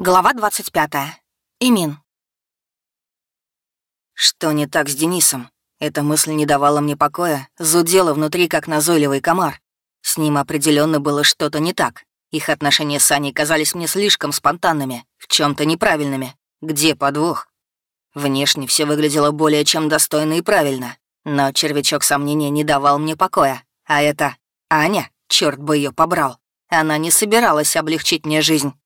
Глава 25. Имин. Что не так с Денисом? Эта мысль не давала мне покоя, зудела внутри, как назойливый комар. С ним определенно было что-то не так. Их отношения с Аней казались мне слишком спонтанными, в чем то неправильными. Где подвох? Внешне все выглядело более чем достойно и правильно, но червячок сомнения не давал мне покоя. А это Аня, черт бы ее побрал. Она не собиралась облегчить мне жизнь.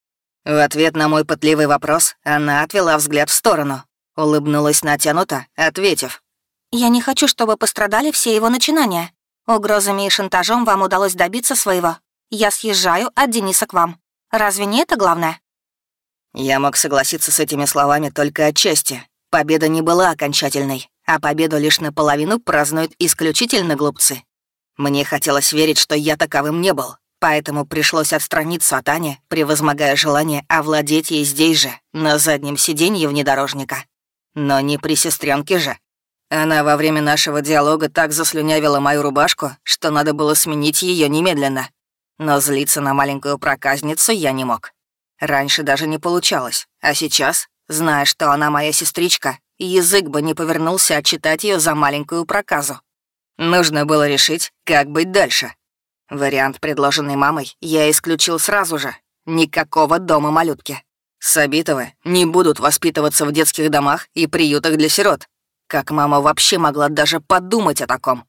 В ответ на мой пытливый вопрос она отвела взгляд в сторону, улыбнулась натянуто, ответив. «Я не хочу, чтобы пострадали все его начинания. Угрозами и шантажом вам удалось добиться своего. Я съезжаю от Дениса к вам. Разве не это главное?» Я мог согласиться с этими словами только отчасти. Победа не была окончательной, а победу лишь наполовину празднуют исключительно глупцы. Мне хотелось верить, что я таковым не был, Поэтому пришлось отстраниться от Ани, превозмогая желание овладеть ей здесь же, на заднем сиденье внедорожника. Но не при сестренке же. Она во время нашего диалога так заслюнявила мою рубашку, что надо было сменить ее немедленно. Но злиться на маленькую проказницу я не мог. Раньше даже не получалось, а сейчас, зная, что она моя сестричка, язык бы не повернулся отчитать ее за маленькую проказу. Нужно было решить, как быть дальше. Вариант, предложенный мамой, я исключил сразу же. Никакого дома малютки. Сабитовы не будут воспитываться в детских домах и приютах для сирот. Как мама вообще могла даже подумать о таком?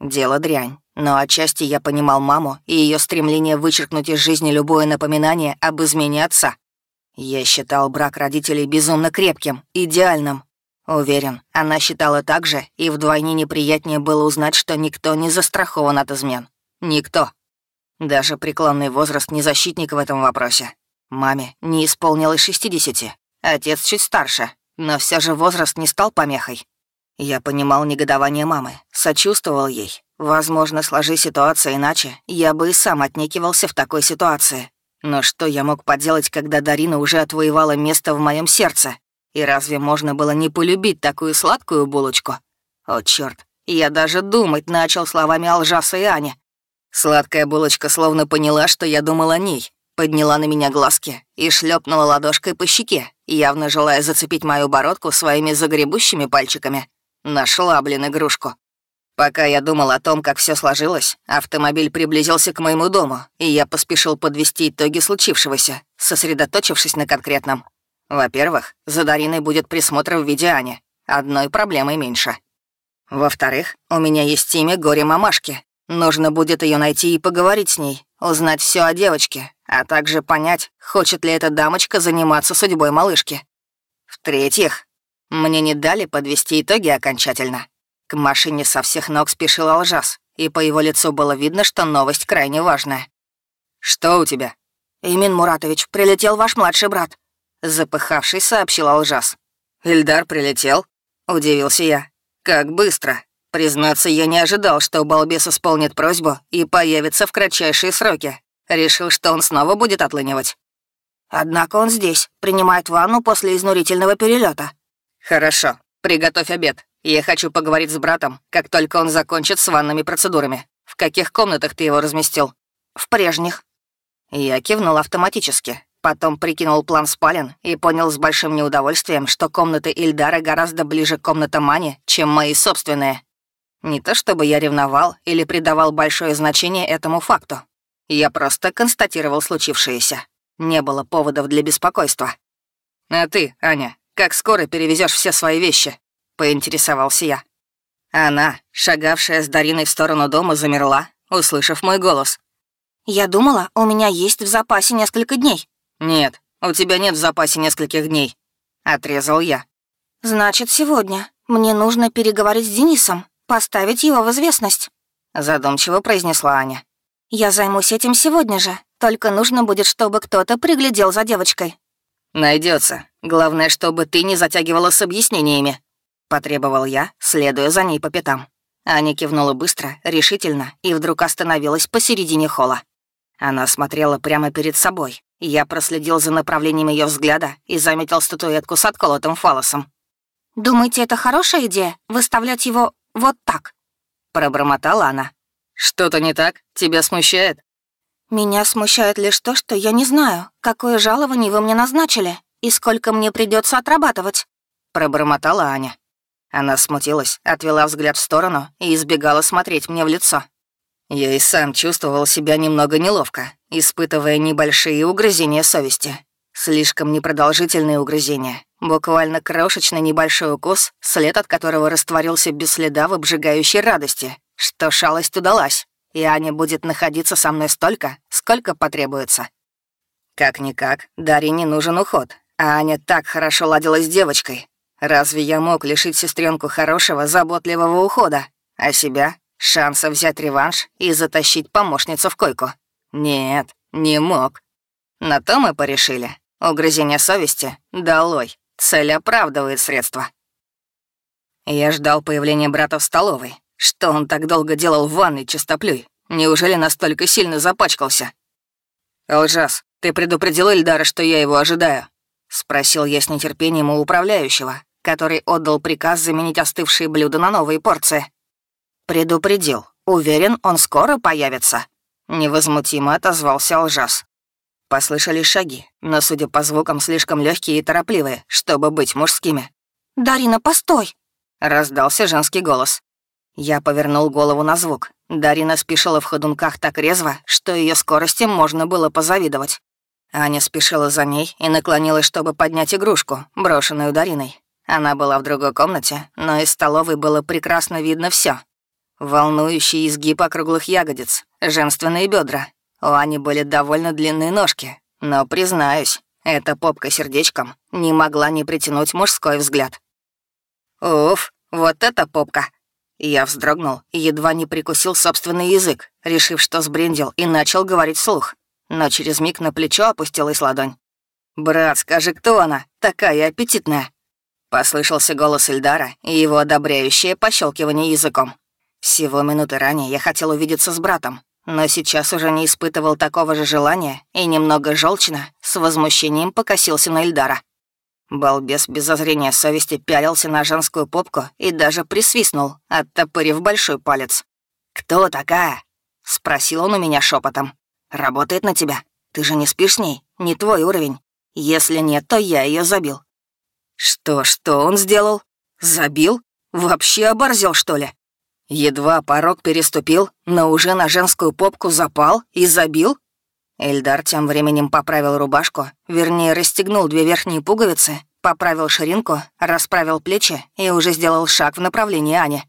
Дело дрянь, но отчасти я понимал маму и ее стремление вычеркнуть из жизни любое напоминание об измене отца. Я считал брак родителей безумно крепким, идеальным. Уверен, она считала так же, и вдвойне неприятнее было узнать, что никто не застрахован от измен. Никто. Даже преклонный возраст не защитник в этом вопросе. Маме не исполнилось 60, отец чуть старше, но все же возраст не стал помехой. Я понимал негодование мамы, сочувствовал ей. Возможно, сложи ситуация иначе, я бы и сам отнекивался в такой ситуации. Но что я мог поделать, когда Дарина уже отвоевала место в моем сердце? И разве можно было не полюбить такую сладкую булочку? О, черт! Я даже думать начал словами Алжаса и Ани. Сладкая булочка словно поняла, что я думал о ней, подняла на меня глазки и шлепнула ладошкой по щеке, явно желая зацепить мою бородку своими загребущими пальчиками. Нашла, блин, игрушку. Пока я думал о том, как все сложилось, автомобиль приблизился к моему дому, и я поспешил подвести итоги случившегося, сосредоточившись на конкретном. Во-первых, за Дариной будет присмотр в виде Ани. Одной проблемой меньше. Во-вторых, у меня есть имя горе-мамашки, Нужно будет ее найти и поговорить с ней, узнать все о девочке, а также понять, хочет ли эта дамочка заниматься судьбой малышки. В-третьих, мне не дали подвести итоги окончательно. К машине со всех ног спешил Алжас, и по его лицу было видно, что новость крайне важная. «Что у тебя?» «Имин Муратович, прилетел ваш младший брат», — запыхавшись, сообщил Алжас. «Ильдар прилетел?» — удивился я. «Как быстро!» Признаться, я не ожидал, что балбес исполнит просьбу и появится в кратчайшие сроки. Решил, что он снова будет отлынивать. Однако он здесь, принимает ванну после изнурительного перелета. Хорошо, приготовь обед. Я хочу поговорить с братом, как только он закончит с ванными процедурами. В каких комнатах ты его разместил? В прежних. Я кивнул автоматически. Потом прикинул план спален и понял с большим неудовольствием, что комнаты Ильдара гораздо ближе к комнатам Мани, чем мои собственные. Не то чтобы я ревновал или придавал большое значение этому факту. Я просто констатировал случившееся. Не было поводов для беспокойства. «А ты, Аня, как скоро перевезешь все свои вещи?» — поинтересовался я. Она, шагавшая с Дариной в сторону дома, замерла, услышав мой голос. «Я думала, у меня есть в запасе несколько дней». «Нет, у тебя нет в запасе нескольких дней», — отрезал я. «Значит, сегодня. Мне нужно переговорить с Денисом поставить его в известность», — задумчиво произнесла Аня. «Я займусь этим сегодня же, только нужно будет, чтобы кто-то приглядел за девочкой». Найдется. Главное, чтобы ты не затягивала с объяснениями», — потребовал я, следуя за ней по пятам. Аня кивнула быстро, решительно и вдруг остановилась посередине холла. Она смотрела прямо перед собой. Я проследил за направлением ее взгляда и заметил статуэтку с отколотым фалосом. «Думаете, это хорошая идея — выставлять его вот так», — пробормотала она. «Что-то не так? Тебя смущает?» «Меня смущает лишь то, что я не знаю, какое жалование вы мне назначили и сколько мне придется отрабатывать», — пробормотала Аня. Она смутилась, отвела взгляд в сторону и избегала смотреть мне в лицо. Я и сам чувствовал себя немного неловко, испытывая небольшие угрызения совести. Слишком непродолжительные угрызения. Буквально крошечный небольшой укус, след от которого растворился без следа в обжигающей радости, что шалость удалась, и Аня будет находиться со мной столько, сколько потребуется. Как-никак, Дарье не нужен уход, а Аня так хорошо ладилась с девочкой, Разве я мог лишить сестренку хорошего, заботливого ухода, а себя — шанса взять реванш и затащить помощницу в койку? Нет, не мог. На то мы порешили. Угрызение совести — долой. Цель оправдывает средства. Я ждал появления брата в столовой. Что он так долго делал в ванной чистоплюй? Неужели настолько сильно запачкался? «Лжас, ты предупредил Эльдара, что я его ожидаю?» — спросил я с нетерпением у управляющего, который отдал приказ заменить остывшие блюда на новые порции. «Предупредил. Уверен, он скоро появится», — невозмутимо отозвался лжас. Послышались шаги, но, судя по звукам, слишком легкие и торопливые, чтобы быть мужскими. «Дарина, постой!» — раздался женский голос. Я повернул голову на звук. Дарина спешила в ходунках так резво, что ее скорости можно было позавидовать. Аня спешила за ней и наклонилась, чтобы поднять игрушку, брошенную Дариной. Она была в другой комнате, но из столовой было прекрасно видно все. Волнующий изгиб округлых ягодиц, женственные бедра. У Ани были довольно длинные ножки, но, признаюсь, эта попка сердечком не могла не притянуть мужской взгляд. «Уф, вот это попка!» Я вздрогнул и едва не прикусил собственный язык, решив, что сбрендил, и начал говорить вслух. Но через миг на плечо опустилась ладонь. «Брат, скажи, кто она? Такая аппетитная!» Послышался голос Ильдара и его одобряющее пощелкивание языком. Всего минуты ранее я хотел увидеться с братом, но сейчас уже не испытывал такого же желания и немного желчно с возмущением покосился на Ильдара. Балбес без зазрения совести пялился на женскую попку и даже присвистнул, оттопырив большой палец. «Кто такая?» — спросил он у меня шепотом. «Работает на тебя. Ты же не спишь с ней, не твой уровень. Если нет, то я ее забил. Что, что он сделал? Забил? Вообще оборзел, что ли? Едва порог переступил, но уже на женскую попку запал и забил? Эльдар тем временем поправил рубашку, вернее, расстегнул две верхние пуговицы, поправил ширинку, расправил плечи и уже сделал шаг в направлении Ани.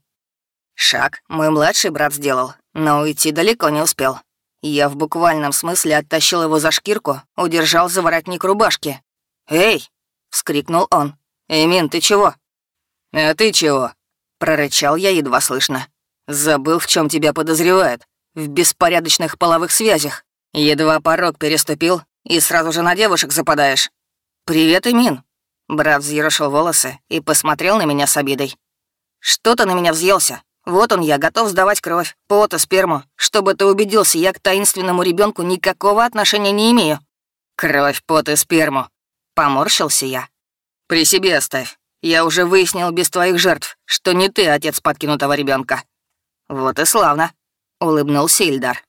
Шаг мой младший брат сделал, но уйти далеко не успел. Я в буквальном смысле оттащил его за шкирку, удержал за воротник рубашки. «Эй, вскрикнул он. «Эмин, ты чего?» «А ты чего?» — прорычал я едва слышно. «Забыл, в чем тебя подозревают. В беспорядочных половых связях. Едва порог переступил, и сразу же на девушек западаешь. «Привет, Эмин!» Брат взъерошил волосы и посмотрел на меня с обидой. «Что ты на меня взъелся? Вот он я, готов сдавать кровь, пот и сперму, чтобы ты убедился, я к таинственному ребенку никакого отношения не имею». «Кровь, пот и сперму. Поморщился я. «При себе оставь. Я уже выяснил без твоих жертв, что не ты отец подкинутого ребенка. «Вот и славно», — улыбнулся Ильдар.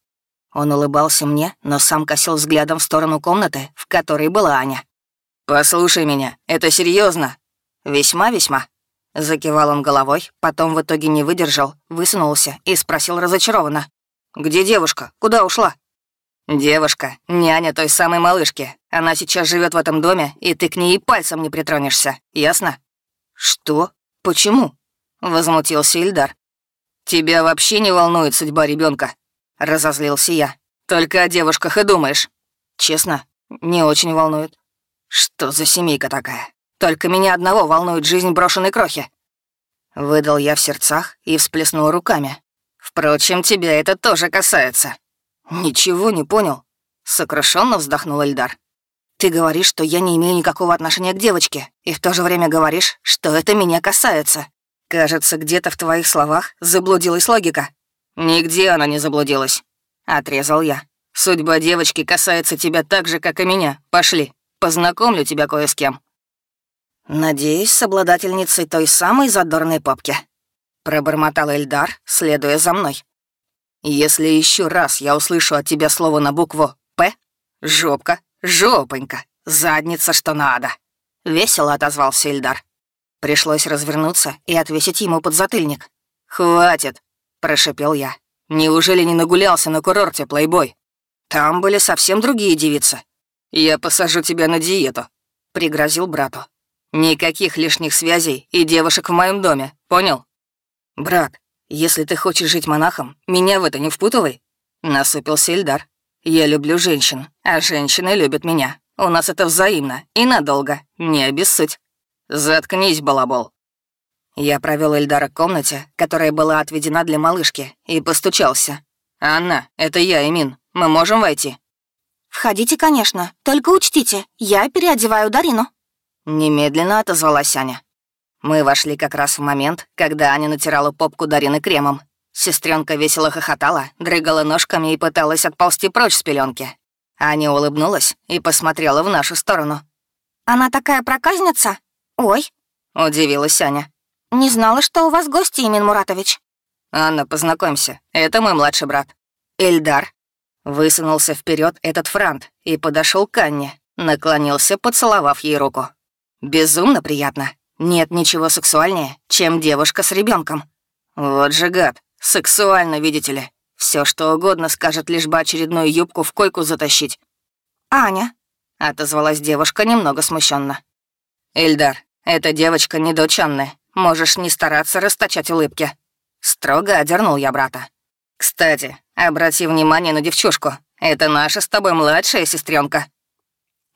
Он улыбался мне, но сам косил взглядом в сторону комнаты, в которой была Аня. «Послушай меня, это серьезно. «Весьма-весьма». Закивал он головой, потом в итоге не выдержал, высунулся и спросил разочарованно. «Где девушка? Куда ушла?» «Девушка, няня той самой малышки. Она сейчас живет в этом доме, и ты к ней и пальцем не притронешься, ясно?» «Что? Почему?» — возмутился Ильдар. «Тебя вообще не волнует судьба ребенка, разозлился я. «Только о девушках и думаешь». «Честно, не очень волнует». «Что за семейка такая? Только меня одного волнует жизнь брошенной крохи». Выдал я в сердцах и всплеснул руками. «Впрочем, тебя это тоже касается». «Ничего не понял», — сокрушенно вздохнул Эльдар. «Ты говоришь, что я не имею никакого отношения к девочке, и в то же время говоришь, что это меня касается. Кажется, где-то в твоих словах заблудилась логика». «Нигде она не заблудилась», — отрезал я. «Судьба девочки касается тебя так же, как и меня. Пошли, познакомлю тебя кое с кем». «Надеюсь, с обладательницей той самой задорной папки», — пробормотал Эльдар, следуя за мной. Если еще раз я услышу от тебя слово на букву «П», жопка, жопонька, задница, что надо. Весело отозвался Ильдар. Пришлось развернуться и отвесить ему подзатыльник. «Хватит!» — прошепел я. «Неужели не нагулялся на курорте, плейбой? Там были совсем другие девицы. Я посажу тебя на диету», — пригрозил брату. «Никаких лишних связей и девушек в моем доме, понял?» «Брат, если ты хочешь жить монахом, меня в это не впутывай», — насупился Ильдар. «Я люблю женщин, а женщины любят меня. У нас это взаимно и надолго, не обессудь. Заткнись, балабол». Я провел Эльдара к комнате, которая была отведена для малышки, и постучался. «Анна, это я, Эмин. Мы можем войти?» «Входите, конечно. Только учтите, я переодеваю Дарину». Немедленно отозвалась Аня. Мы вошли как раз в момент, когда Аня натирала попку Дарины кремом. Сестренка весело хохотала, дрыгала ножками и пыталась отползти прочь с пеленки. Аня улыбнулась и посмотрела в нашу сторону. «Она такая проказница? Ой!» — удивилась Аня. «Не знала, что у вас гости, Имин Муратович». «Анна, познакомься, это мой младший брат. Эльдар». Высунулся вперед этот франт и подошел к Анне, наклонился, поцеловав ей руку. «Безумно приятно. Нет ничего сексуальнее, чем девушка с ребенком. Вот же гад, сексуально, видите ли. Все что угодно скажет, лишь бы очередную юбку в койку затащить. «Аня», — отозвалась девушка немного смущенно. «Эльдар, эта девочка не дочь Анны. Можешь не стараться расточать улыбки». Строго одернул я брата. «Кстати, обрати внимание на девчушку. Это наша с тобой младшая сестренка.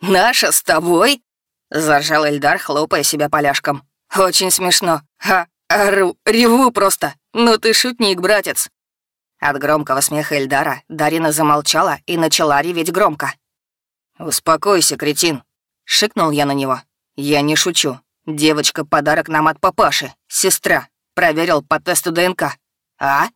«Наша с тобой?» — заржал Эльдар, хлопая себя поляшком. «Очень смешно. Ха, ору, реву просто. Ну ты шутник, братец». От громкого смеха Эльдара Дарина замолчала и начала реветь громко. «Успокойся, кретин», — шикнул я на него. «Я не шучу. Девочка — подарок нам от папаши. Сестра. Проверил по тесту ДНК. А?»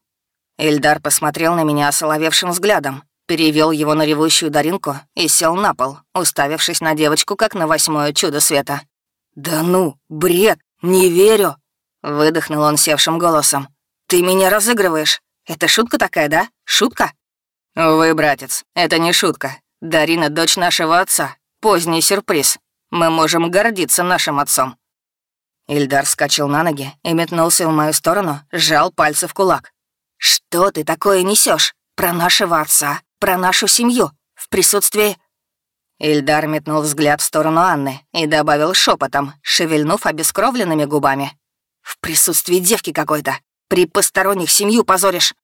Эльдар посмотрел на меня осоловевшим взглядом, перевел его на ревущую Даринку и сел на пол, уставившись на девочку, как на восьмое чудо света. «Да ну, бред, не верю!» — выдохнул он севшим голосом. «Ты меня разыгрываешь? Это шутка такая, да? Шутка?» «Увы, братец, это не шутка. Дарина — дочь нашего отца. Поздний сюрприз. Мы можем гордиться нашим отцом». Ильдар вскочил на ноги и метнулся в мою сторону, сжал пальцы в кулак. «Что ты такое несешь? Про нашего отца? Про нашу семью? В присутствии...» Ильдар метнул взгляд в сторону Анны и добавил шепотом, шевельнув обескровленными губами. «В присутствии девки какой-то. При посторонних семью позоришь».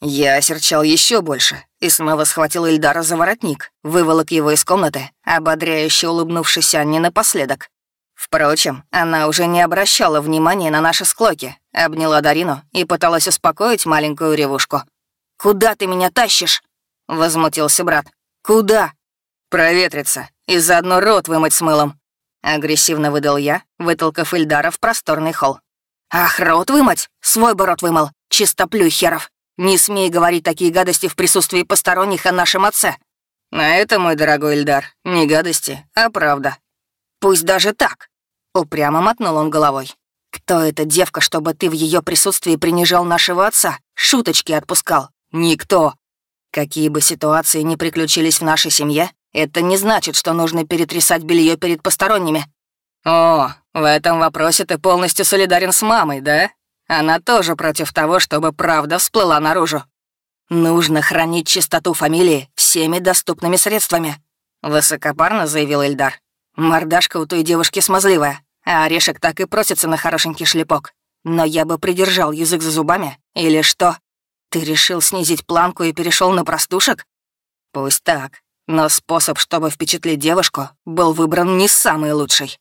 Я осерчал еще больше и снова схватил Ильдара за воротник, выволок его из комнаты, ободряюще улыбнувшись Анне напоследок. Впрочем, она уже не обращала внимания на наши склоки, обняла Дарину и пыталась успокоить маленькую ревушку. «Куда ты меня тащишь?» — возмутился брат. «Куда?» «Проветриться и заодно рот вымыть с мылом», — агрессивно выдал я, вытолкав Ильдара в просторный холл. «Ах, рот вымыть? Свой бы рот вымыл, чистоплюй. Не смей говорить такие гадости в присутствии посторонних о нашем отце». «А это, мой дорогой Ильдар, не гадости, а правда». «Пусть даже так», — упрямо мотнул он головой. «Кто эта девка, чтобы ты в ее присутствии принижал нашего отца, шуточки отпускал? Никто. Какие бы ситуации ни приключились в нашей семье, это не значит, что нужно перетрясать белье перед посторонними. О, в этом вопросе ты полностью солидарен с мамой, да? Она тоже против того, чтобы правда всплыла наружу. Нужно хранить чистоту фамилии всеми доступными средствами, высокопарно заявил Эльдар. Мордашка у той девушки смазливая, а орешек так и просится на хорошенький шлепок. Но я бы придержал язык за зубами, или что? Ты решил снизить планку и перешел на простушек? Пусть так, но способ, чтобы впечатлить девушку, был выбран не самый лучший.